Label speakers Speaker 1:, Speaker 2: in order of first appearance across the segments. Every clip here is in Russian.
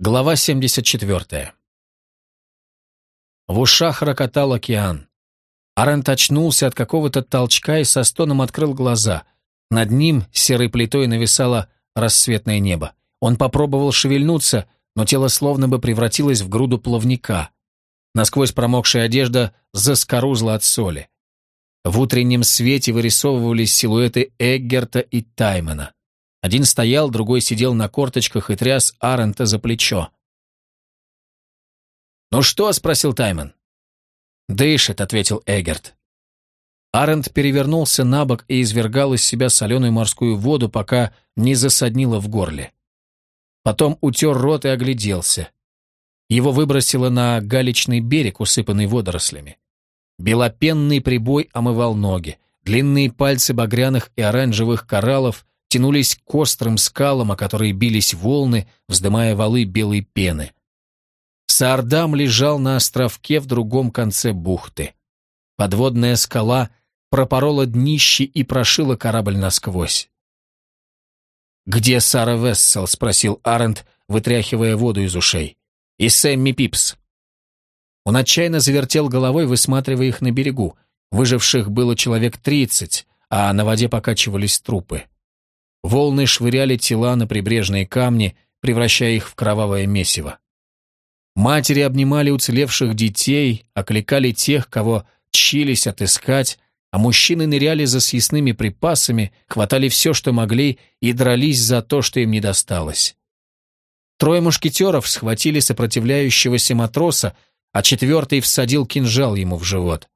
Speaker 1: Глава 74. В ушах рокотал океан. Арент очнулся от какого-то толчка и со стоном открыл глаза. Над ним серой плитой нависало рассветное небо. Он попробовал шевельнуться, но тело словно бы превратилось в груду плавника. Насквозь промокшая одежда заскорузла от соли. В утреннем свете вырисовывались силуэты Эггерта и Таймена. Один стоял, другой сидел на корточках и тряс Арента за плечо. «Ну что?» — спросил Таймон. «Дышит», — ответил Эгерт. Арент перевернулся на бок и извергал из себя соленую морскую воду, пока не засаднило в горле. Потом утер рот и огляделся. Его выбросило на галечный берег, усыпанный водорослями. Белопенный прибой омывал ноги. Длинные пальцы багряных и оранжевых кораллов тянулись к острым скалам, о которые бились волны, вздымая валы белой пены. Саардам лежал на островке в другом конце бухты. Подводная скала пропорола днище и прошила корабль насквозь. «Где Сара Вессел?» — спросил Арент, вытряхивая воду из ушей. «И Сэмми Пипс». Он отчаянно завертел головой, высматривая их на берегу. Выживших было человек тридцать, а на воде покачивались трупы. Волны швыряли тела на прибрежные камни, превращая их в кровавое месиво. Матери обнимали уцелевших детей, окликали тех, кого чились отыскать, а мужчины ныряли за съестными припасами, хватали все, что могли, и дрались за то, что им не досталось. Трое мушкетеров схватили сопротивляющегося матроса, а четвертый всадил кинжал ему в живот.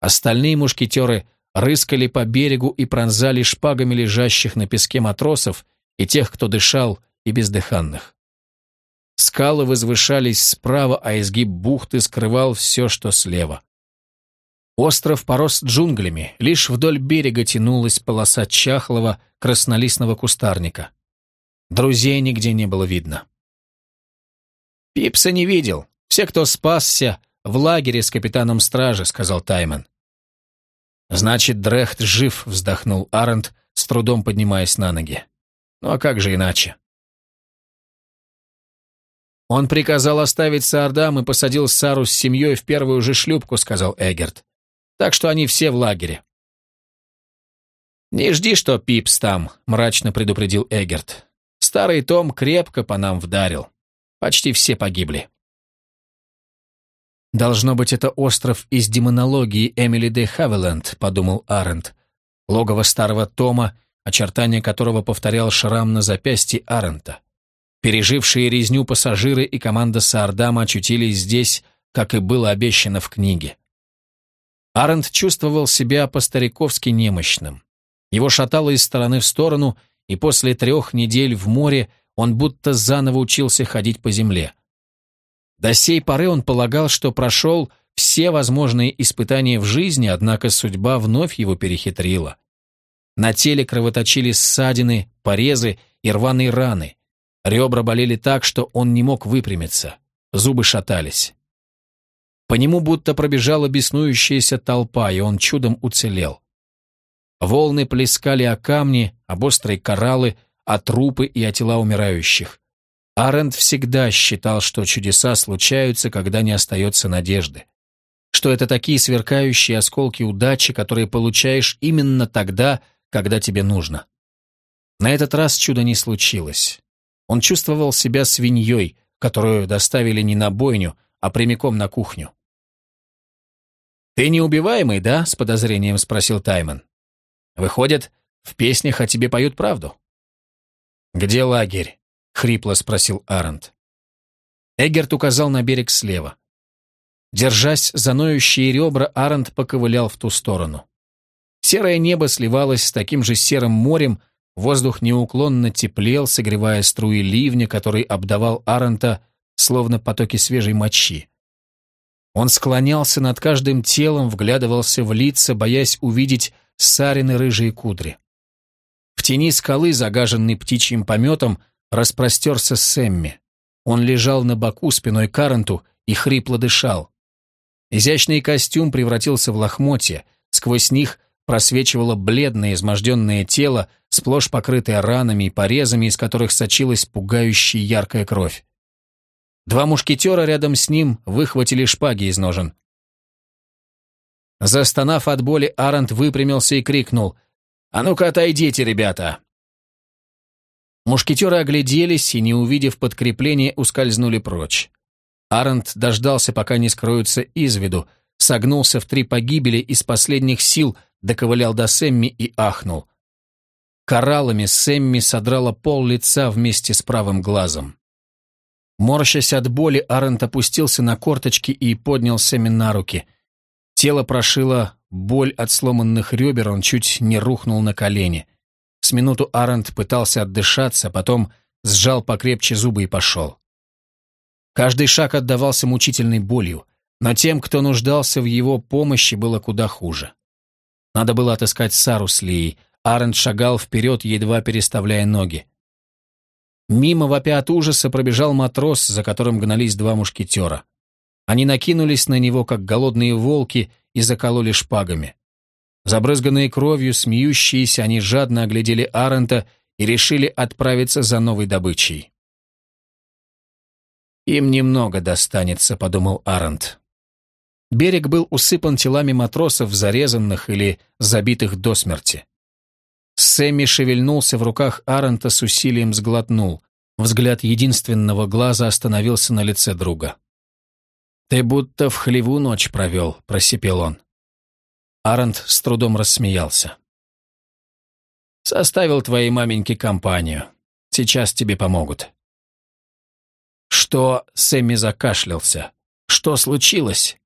Speaker 1: Остальные мушкетеры рыскали по берегу и пронзали шпагами лежащих на песке матросов и тех, кто дышал, и бездыханных. Скалы возвышались справа, а изгиб бухты скрывал все, что слева. Остров порос джунглями, лишь вдоль берега тянулась полоса чахлого краснолистного кустарника. Друзей нигде не было видно. «Пипса не видел. Все, кто спасся, в лагере с капитаном стражи», — сказал Таймон. «Значит, Дрехт жив», — вздохнул Арент, с трудом поднимаясь на ноги. «Ну а как же иначе?» «Он приказал оставить Саардам и посадил Сару с семьей в первую же шлюпку», — сказал Эгерт. «Так что они все в лагере». «Не жди, что Пипс там», — мрачно предупредил Эгерт. «Старый Том крепко по нам вдарил. Почти все погибли». «Должно быть, это остров из демонологии Эмили де Хавиленд», — подумал Арент. Логово старого Тома, очертания которого повторял шрам на запястье Арента. Пережившие резню пассажиры и команда Саардама очутились здесь, как и было обещано в книге. Арент чувствовал себя по-стариковски немощным. Его шатало из стороны в сторону, и после трех недель в море он будто заново учился ходить по земле. До сей поры он полагал, что прошел все возможные испытания в жизни, однако судьба вновь его перехитрила. На теле кровоточили ссадины, порезы и рваные раны. Ребра болели так, что он не мог выпрямиться. Зубы шатались. По нему будто пробежала беснующаяся толпа, и он чудом уцелел. Волны плескали о камни, об острые кораллы, о трупы и о тела умирающих. Арент всегда считал, что чудеса случаются, когда не остается надежды. Что это такие сверкающие осколки удачи, которые получаешь именно тогда, когда тебе нужно. На этот раз чудо не случилось. Он чувствовал себя свиньей, которую доставили не на бойню, а прямиком на кухню. «Ты неубиваемый, да?» — с подозрением спросил Таймон. «Выходит, в песнях о тебе поют правду». «Где лагерь?» — хрипло спросил Арент. Эгерт указал на берег слева. Держась за ноющие ребра, Арент поковылял в ту сторону. Серое небо сливалось с таким же серым морем, воздух неуклонно теплел, согревая струи ливня, который обдавал Арента, словно потоки свежей мочи. Он склонялся над каждым телом, вглядывался в лица, боясь увидеть Сарины рыжие кудри. В тени скалы, загаженной птичьим пометом, распростерся Сэмми. Он лежал на боку спиной к Аренту и хрипло дышал. Изящный костюм превратился в лохмотья, сквозь них просвечивало бледное изможденное тело, сплошь покрытое ранами и порезами, из которых сочилась пугающая яркая кровь. Два мушкетера рядом с ним выхватили шпаги из ножен. Застонав от боли, Арант выпрямился и крикнул «А ну-ка отойдите, ребята!» Мушкетеры огляделись и, не увидев подкрепления, ускользнули прочь. Арант дождался, пока не скроются из виду, согнулся в три погибели и с последних сил доковылял до Сэмми и ахнул. Кораллами Сэмми содрала пол лица вместе с правым глазом. Морщась от боли, Арент опустился на корточки и поднял Сэмми на руки. Тело прошило боль от сломанных ребер, он чуть не рухнул на колени. С минуту Арент пытался отдышаться, потом сжал покрепче зубы и пошел. Каждый шаг отдавался мучительной болью, но тем, кто нуждался в его помощи, было куда хуже. Надо было отыскать Сару с Лией. Арент шагал вперед, едва переставляя ноги. Мимо вопя от ужаса пробежал матрос, за которым гнались два мушкетера. Они накинулись на него, как голодные волки, и закололи шпагами. Забрызганные кровью, смеющиеся, они жадно оглядели Арента и решили отправиться за новой добычей. «Им немного достанется», — подумал Арент. Берег был усыпан телами матросов, зарезанных или забитых до смерти. Сэмми шевельнулся в руках Арента с усилием сглотнул. Взгляд единственного глаза остановился на лице друга. «Ты будто в хлеву ночь провел», — просипел он. Арент с трудом рассмеялся. «Составил твоей маменьке компанию. Сейчас тебе помогут». «Что?» — Сэмми закашлялся. «Что случилось?»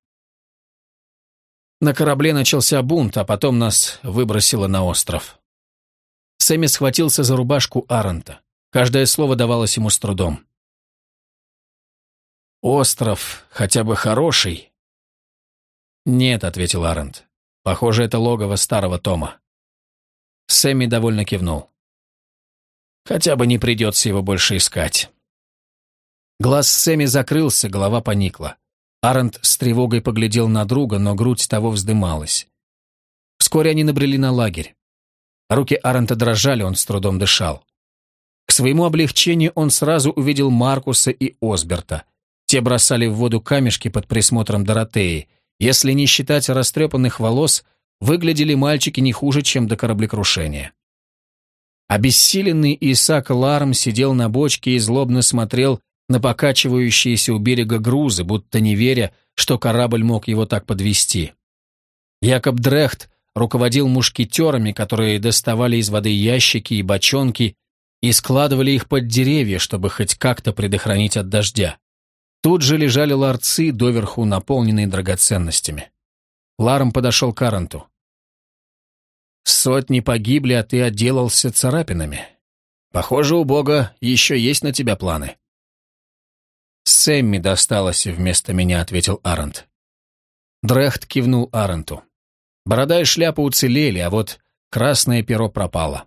Speaker 1: На корабле начался бунт, а потом нас выбросило на остров. Сэмми схватился за рубашку Арента. Каждое слово давалось ему с трудом. «Остров хотя бы хороший?» «Нет», — ответил Арент. «Похоже, это логово старого Тома». Сэмми довольно кивнул. «Хотя бы не придется его больше искать». Глаз Сэмми закрылся, голова поникла. Арент с тревогой поглядел на друга, но грудь того вздымалась. Вскоре они набрели на лагерь. Руки Арента дрожали, он с трудом дышал. К своему облегчению он сразу увидел Маркуса и Осберта. Те бросали в воду камешки под присмотром Доротеи. Если не считать растрепанных волос, выглядели мальчики не хуже, чем до кораблекрушения. Обессиленный Исаак Ларм сидел на бочке и злобно смотрел на покачивающиеся у берега грузы, будто не веря, что корабль мог его так подвести. Якоб Дрехт руководил мушкетерами, которые доставали из воды ящики и бочонки и складывали их под деревья, чтобы хоть как-то предохранить от дождя. Тут же лежали ларцы, доверху наполненные драгоценностями. Ларм подошел к Аранту. «Сотни погибли, а ты отделался царапинами. Похоже, у Бога еще есть на тебя планы». «Сэмми досталось вместо меня», — ответил Арант. Дрехт кивнул Аранту. Борода и шляпа уцелели, а вот красное перо пропало.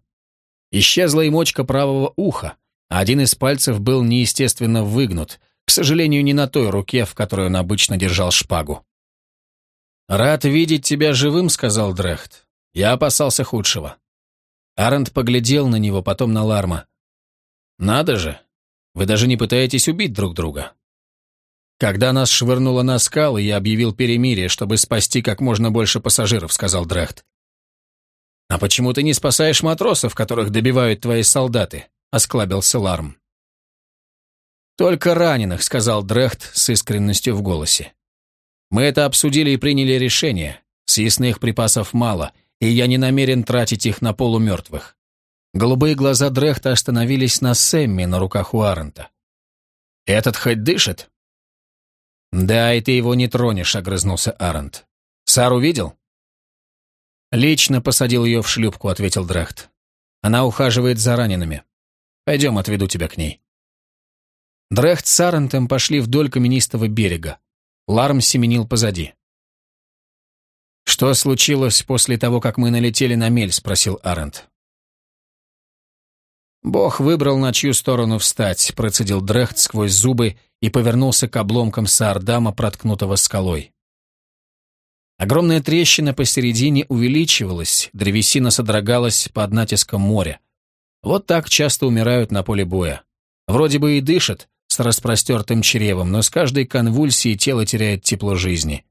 Speaker 1: Исчезла и мочка правого уха, а один из пальцев был неестественно выгнут, к сожалению, не на той руке, в которой он обычно держал шпагу. «Рад видеть тебя живым», — сказал Дрехт. «Я опасался худшего». Арент поглядел на него, потом на Ларма. «Надо же, вы даже не пытаетесь убить друг друга». «Когда нас швырнуло на скалы, я объявил перемирие, чтобы спасти как можно больше пассажиров», — сказал Дрехт. «А почему ты не спасаешь матросов, которых добивают твои солдаты?» — осклабился Ларм. «Только раненых», — сказал Дрехт с искренностью в голосе. «Мы это обсудили и приняли решение. Съестных припасов мало, и я не намерен тратить их на полумертвых». Голубые глаза Дрехта остановились на Сэмми на руках у Арента. «Этот хоть дышит?» «Да, и ты его не тронешь», — огрызнулся Арент. «Сару видел?» «Лично посадил ее в шлюпку», — ответил Дрехт. «Она ухаживает за ранеными. Пойдем, отведу тебя к ней». Дрехт с Арентом пошли вдоль каменистого берега. Ларм семенил позади. «Что случилось после того, как мы налетели на мель?» — спросил Арент. «Бог выбрал, на чью сторону встать», — процедил Дрехт сквозь зубы и повернулся к обломкам Саардама, проткнутого скалой. Огромная трещина посередине увеличивалась, древесина содрогалась под натиском моря. Вот так часто умирают на поле боя. Вроде бы и дышат, распростертым чревом, но с каждой конвульсией тело теряет тепло жизни.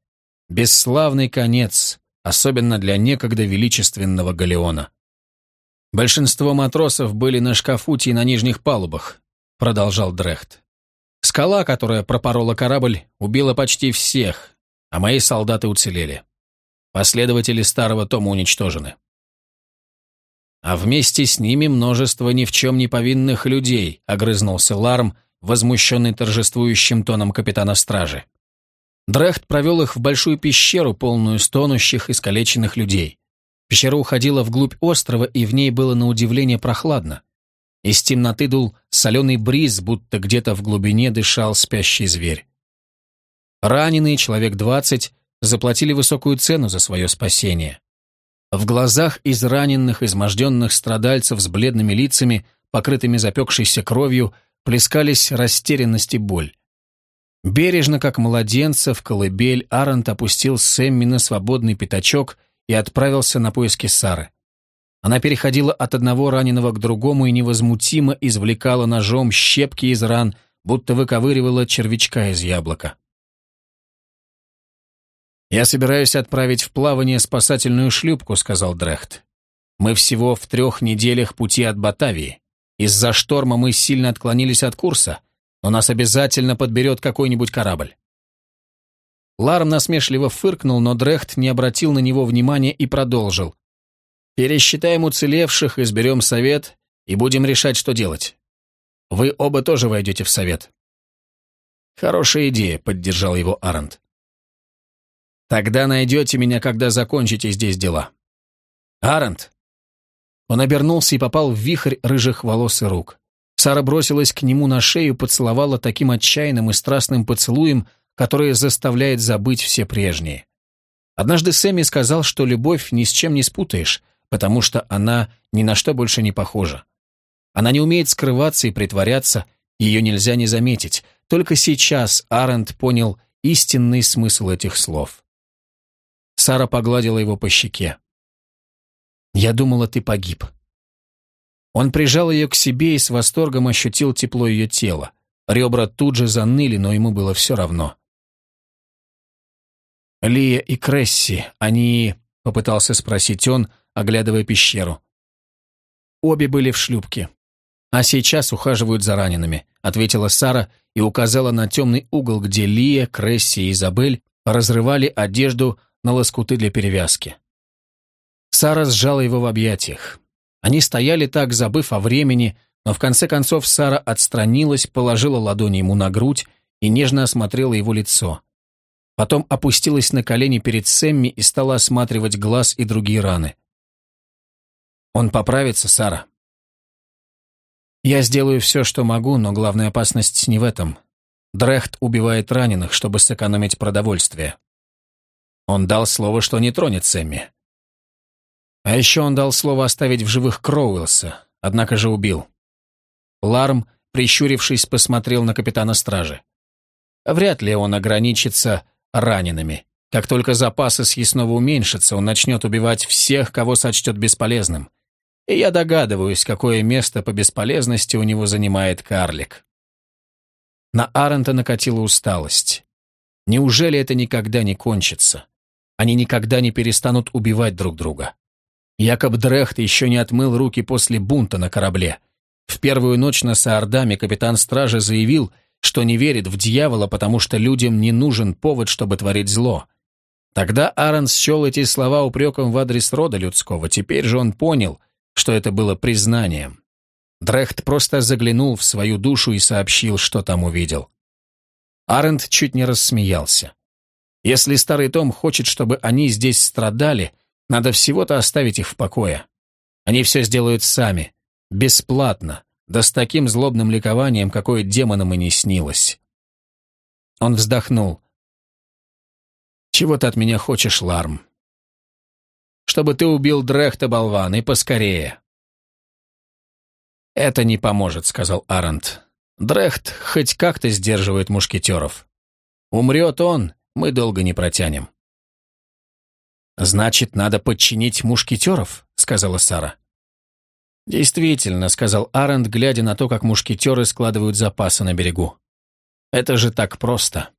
Speaker 1: Бесславный конец, особенно для некогда величественного галеона. Большинство матросов были на шкафуте и на нижних палубах, продолжал Дрехт. Скала, которая пропорола корабль, убила почти всех, а мои солдаты уцелели. Последователи старого Тома уничтожены. А вместе с ними множество ни в чем не повинных людей, огрызнулся Ларм, возмущенный торжествующим тоном капитана стражи. Дрехт провел их в большую пещеру, полную стонущих, искалеченных людей. Пещера уходила вглубь острова, и в ней было на удивление прохладно. Из темноты дул соленый бриз, будто где-то в глубине дышал спящий зверь. Раненые, человек двадцать, заплатили высокую цену за свое спасение. В глазах израненных, изможденных страдальцев с бледными лицами, покрытыми запекшейся кровью, плескались растерянность и боль. Бережно, как младенца, в колыбель Арант опустил Сэмми на свободный пятачок и отправился на поиски Сары. Она переходила от одного раненого к другому и невозмутимо извлекала ножом щепки из ран, будто выковыривала червячка из яблока. «Я собираюсь отправить в плавание спасательную шлюпку», — сказал Дрехт. «Мы всего в трех неделях пути от Батавии. Из-за шторма мы сильно отклонились от курса, но нас обязательно подберет какой-нибудь корабль». Ларм насмешливо фыркнул, но Дрехт не обратил на него внимания и продолжил. Пересчитаем уцелевших, изберем совет и будем решать, что делать. Вы оба тоже войдете в совет. Хорошая идея, поддержал его Арент. Тогда найдете меня, когда закончите здесь дела. Арент. Он обернулся и попал в вихрь рыжих волос и рук. Сара бросилась к нему на шею, поцеловала таким отчаянным и страстным поцелуем, который заставляет забыть все прежние. Однажды Сэмми сказал, что любовь ни с чем не спутаешь, потому что она ни на что больше не похожа. Она не умеет скрываться и притворяться, ее нельзя не заметить. Только сейчас Арент понял истинный смысл этих слов. Сара погладила его по щеке. «Я думала, ты погиб». Он прижал ее к себе и с восторгом ощутил тепло ее тела. Ребра тут же заныли, но ему было все равно. «Лия и Кресси, они...» — попытался спросить он, оглядывая пещеру. Обе были в шлюпке. А сейчас ухаживают за ранеными, ответила Сара и указала на темный угол, где Лия, Кресси и Изабель разрывали одежду на лоскуты для перевязки. Сара сжала его в объятиях. Они стояли так, забыв о времени, но в конце концов Сара отстранилась, положила ладони ему на грудь и нежно осмотрела его лицо. Потом опустилась на колени перед Сэмми и стала осматривать глаз и другие раны. Он поправится, Сара. Я сделаю все, что могу, но главная опасность не в этом. Дрехт убивает раненых, чтобы сэкономить продовольствие. Он дал слово, что не тронет Сэмми. А еще он дал слово оставить в живых Кроуэлса, однако же убил. Ларм, прищурившись, посмотрел на капитана стражи. Вряд ли он ограничится ранеными. Как только запасы съестного уменьшатся, он начнет убивать всех, кого сочтет бесполезным и я догадываюсь, какое место по бесполезности у него занимает карлик. На Арента накатила усталость. Неужели это никогда не кончится? Они никогда не перестанут убивать друг друга. Якоб Дрехт еще не отмыл руки после бунта на корабле. В первую ночь на Саардаме капитан стражи заявил, что не верит в дьявола, потому что людям не нужен повод, чтобы творить зло. Тогда Аарон счел эти слова упреком в адрес рода людского, теперь же он понял, что это было признанием. Дрехт просто заглянул в свою душу и сообщил, что там увидел. Арент чуть не рассмеялся. Если старый Том хочет, чтобы они здесь страдали, надо всего-то оставить их в покое. Они все сделают сами, бесплатно, да с таким злобным ликованием, какое демонам и не снилось. Он вздохнул. «Чего ты от меня хочешь, Ларм?» чтобы ты убил Дрехта, болван, и поскорее». «Это не поможет», — сказал Арент. «Дрехт хоть как-то сдерживает мушкетеров. Умрет он, мы долго не протянем». «Значит, надо подчинить мушкетеров», — сказала Сара. «Действительно», — сказал Арент, глядя на то, как мушкетеры складывают запасы на берегу. Это же так просто.